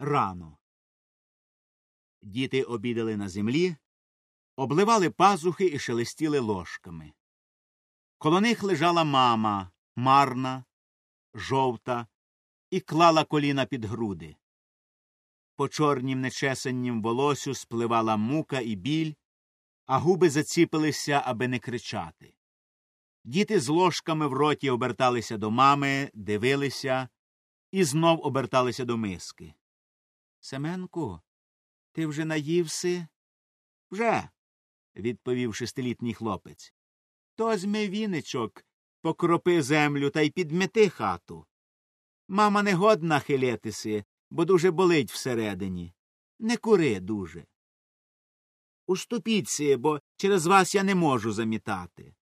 рано. Діти обідали на землі, обливали пазухи і шелестіли ложками. Коло них лежала мама, марна, жовта, і клала коліна під груди. По чорнім нечесаннім волосю спливала мука і біль, а губи заціпилися, аби не кричати. Діти з ложками в роті оберталися до мами, дивилися і знов оберталися до миски. Семенку, ти вже наївси? Вже, відповів шестилітній хлопець. То зми віничок, покропи землю та й підмети хату. Мама не годна хилетися, бо дуже болить всередині. Не кури дуже. Уступіться, бо через вас я не можу замітати.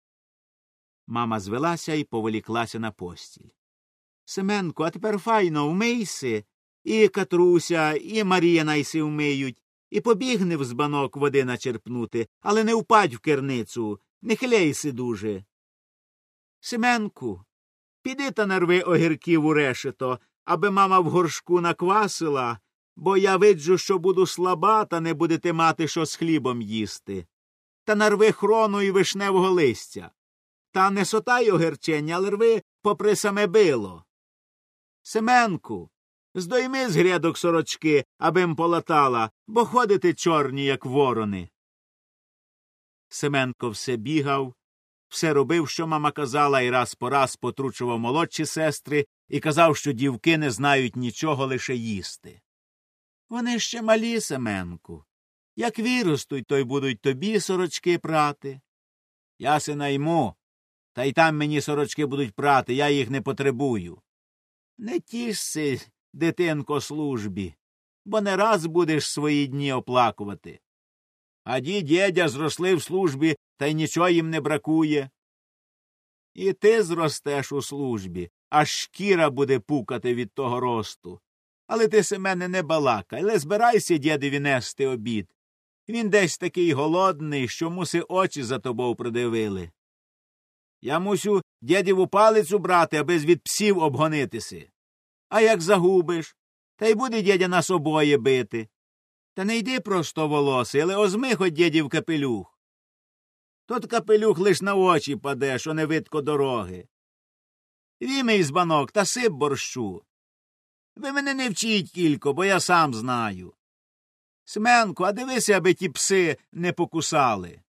Мама звелася і поволіклася на постіль. Семенко, а тепер файно вмийся, і Катруся, і Марія найси вмиють, і побігни в збанок води начерпнути, але не впадь в керницю, не хиляйся дуже. Семенку, піди та нарви огірків у решето, аби мама в горшку наквасила, бо я виджу, що буду слаба, та не будете мати що з хлібом їсти. Та нарви хрону і вишневого листя. Та не сотай огірчення, але рви попри саме било. Семенку, здойми з грядок сорочки, аби м полатала, бо ходите чорні, як ворони. Семенко все бігав, все робив, що мама казала, і раз по раз потручував молодші сестри і казав, що дівки не знають нічого лише їсти. Вони ще малі, Семенку. Як виростуть, то й будуть тобі сорочки прати. Я се найму, та й там мені сорочки будуть прати, я їх не потребую. Не тішся, дитинко, службі, бо не раз будеш свої дні оплакувати. А ді дєдя зросли в службі, та й нічого їм не бракує. І ти зростеш у службі, аж шкіра буде пукати від того росту. Але ти Семене не балакай, але збирайся дєдеві нести обід. Він десь такий голодний, що муси очі за тобою придивили. Я мусю дєдіву палицю брати, аби від псів обгонитися. А як загубиш, та й буде дядя нас обоє бити. Та не йди просто волоси, але озми хоч дєдів капелюх. Тот капелюх лиш на очі паде, що не видко дороги. Вімий збанок та сип борщу. Ви мене не вчіть кілько, бо я сам знаю. Сменко, а дивися, аби ті пси не покусали.